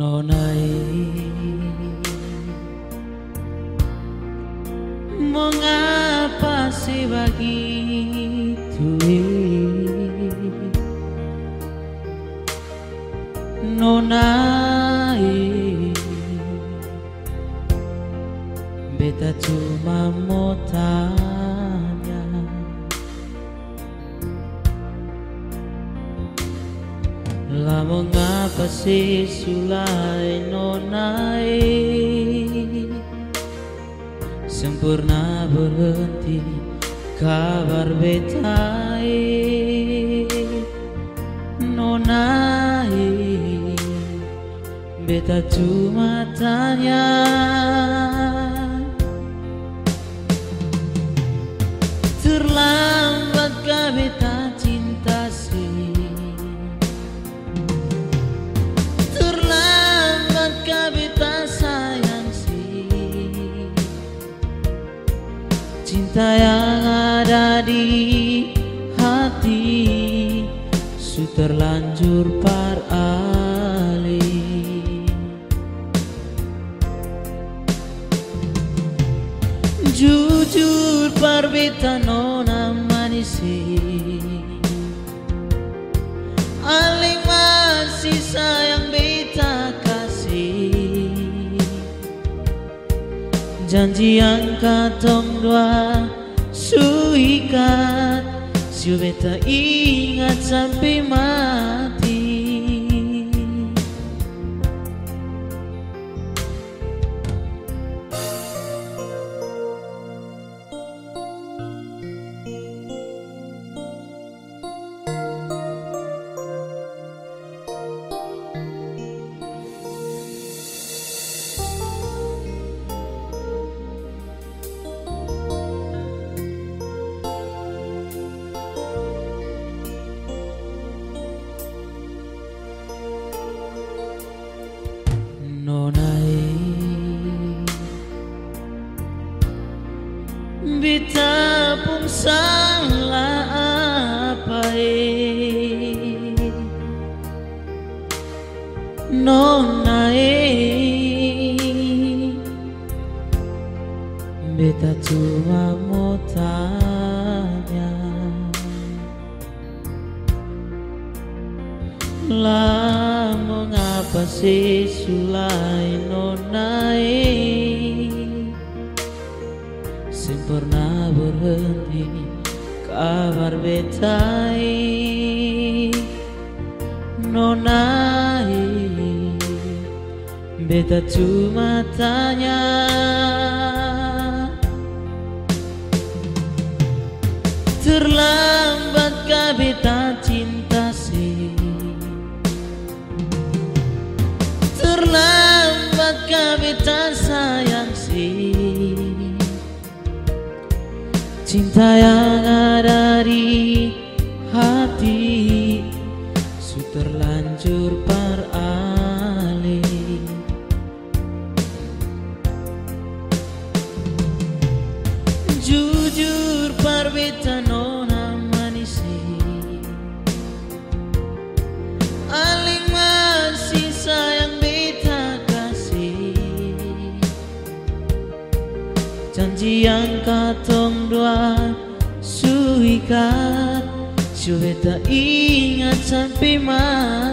স্বপ্ন নাই mengapa sih begitu nonai beta cuma mau tahu tanya Lah mengapa sih sulai nonai Sempurna berhenti kabar betai. Nonai Beta cuma tanya Cinta yang ada di hati Su terlanjur par ali Jujur par beta nona manisi Janji yang katong dua suikat. Siu beta ingat sampai mati Beta cuma mau tanya Lah mengapa sih sulai nonai Sempurna berhenti kabar betai. Nonai Beta cuma tanya beta cinta sih. Terlambat beta sayang sih. Cinta yang ada di hati Janji yang katong dua suikat. Su beta ingat sampai mati